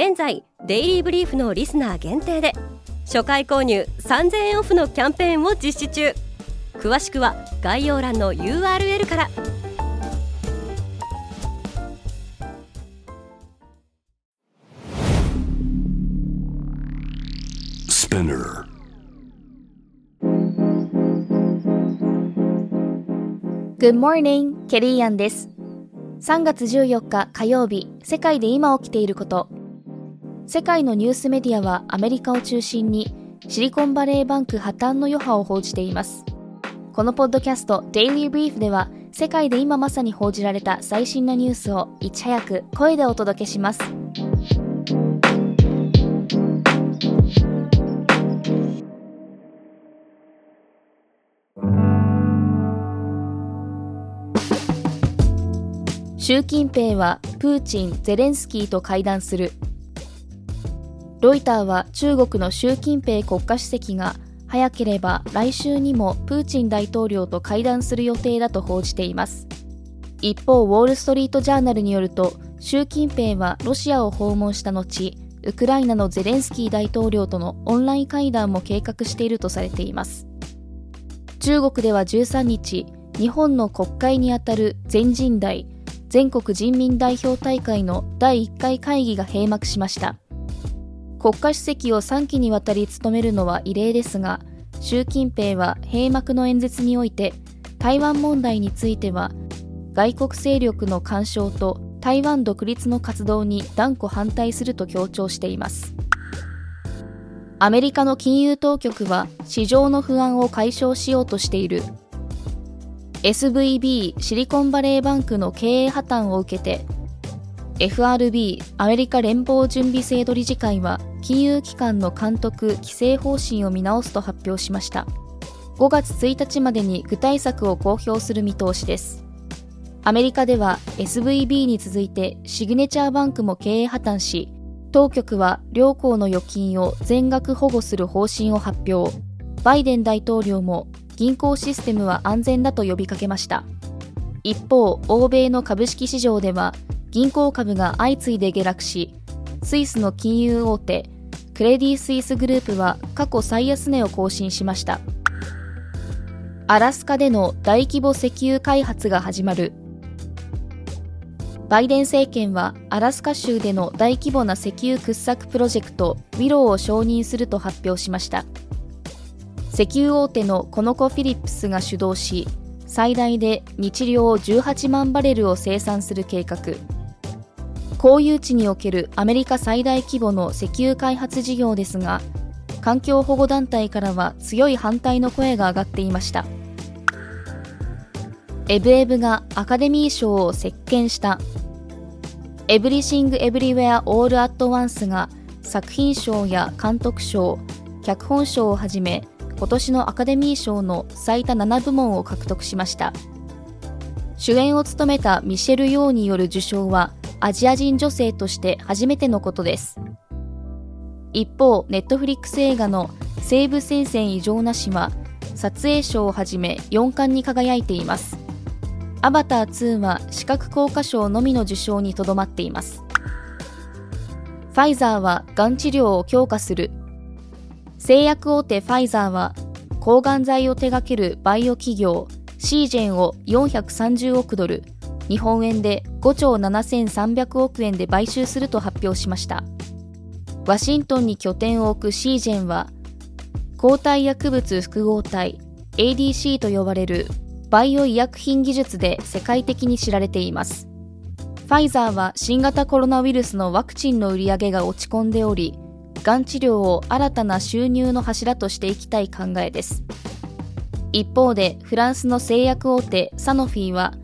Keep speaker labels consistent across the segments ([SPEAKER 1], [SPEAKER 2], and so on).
[SPEAKER 1] 現在デイリーブリーフのリスナー限定で初回購入3000円オフのキャンペーンを実施中詳しくは概要欄の URL から
[SPEAKER 2] Good morning, ケリーアンです。3月14日火曜日、世界で今起きていること。世界のニュースメディアはアメリカを中心にシリコンバレーバンク破綻の余波を報じています。このポッドキャスト Daily Brief では世界で今まさに報じられた最新のニュースをいち早く声でお届けします。習近平はプーチン、ゼレンスキーと会談するロイターは中国の習近平国家主席が早ければ来週にもプーチン大統領と会談する予定だと報じています。一方ウォール・ストリート・ジャーナルによると習近平はロシアを訪問した後ウクライナのゼレンスキー大統領とのオンライン会談も計画しているとされています。中国では13日日本の国会にあたる全人代全国人民代表大会の第1回会議が閉幕しました。国家主席を3期にわたり務めるのは異例ですが習近平は閉幕の演説において台湾問題については外国勢力の干渉と台湾独立の活動に断固反対すると強調しています。アメリカの金融当局は市場の不安を解消しようとしている。SVB シリコンバレーバンクの経営破綻を受けて FRB アメリカ連邦準備制度理事会は金融機関の監督・規制方針を見直すと発表しました。5月1日までに具体策を公表する見通しです。アメリカでは SVB に続いてシグネチャーバンクも経営破綻し当局は両行の預金を全額保護する方針を発表。バイデン大統領も銀行システムは安全だと呼びかけました。一方欧米の株式市場では銀行株が相次いで下落し、スイスの金融大手、クレディ・スイスグループは過去最安値を更新しました。アラスカでの大規模石油開発が始まる。バイデン政権はアラスカ州での大規模な石油掘削プロジェクトウィローを承認すると発表しました石油大手のコノコフィリップスが主導し最大で日量18万バレルを生産する計画公有地におけるアメリカ最大規模の石油開発事業ですが環境保護団体からは強い反対の声が上がっていました。エブエブがアカデミー賞を席巻した。エブリシング・エブリウェア・オール・アット・ワンスが作品賞や監督賞脚本賞をはじめ今年のアカデミー賞の最多7部門を獲得しました。主演を務めたミシェル・ヨーによる受賞はアジア人女性として初めてのことです。一方、ネットフリックス映画の西部戦線異常なしは撮影賞をはじめ4冠に輝いています。アバター2は視覚効果賞のみの受賞にとどまっています。ファイザーはがん治療を強化する。製薬大手ファイザーは抗がん剤を手掛けるバイオ企業シージェンを430億ドル、日本円で5兆7300億円で買収すると発表しました。ワシントンに拠点を置くシージェンは抗体薬物複合体 ADC と呼ばれるバイオ医薬品技術で世界的に知られています。ファイザーは新型コロナウイルスのワクチンの売り上げが落ち込んでおりがん治療を新たな収入の柱としていきたい考えです。一方でフランスの製薬大手サノフィーは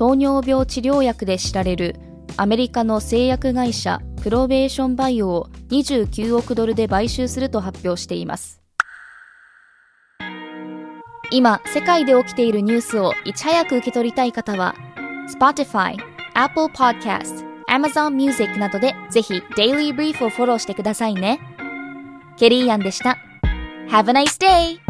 [SPEAKER 2] 糖尿病治療薬で知られるアメリカの製薬会社プロベーションバイオを29億ドルで買収すると発表しています。今世界で起きているニュースをいち早く受け取りたい方は Spotify、Apple Podcast、Amazon Music などでぜひ Daily Brief をフォローしてくださいね。ケリーアンでした。Have a nice day!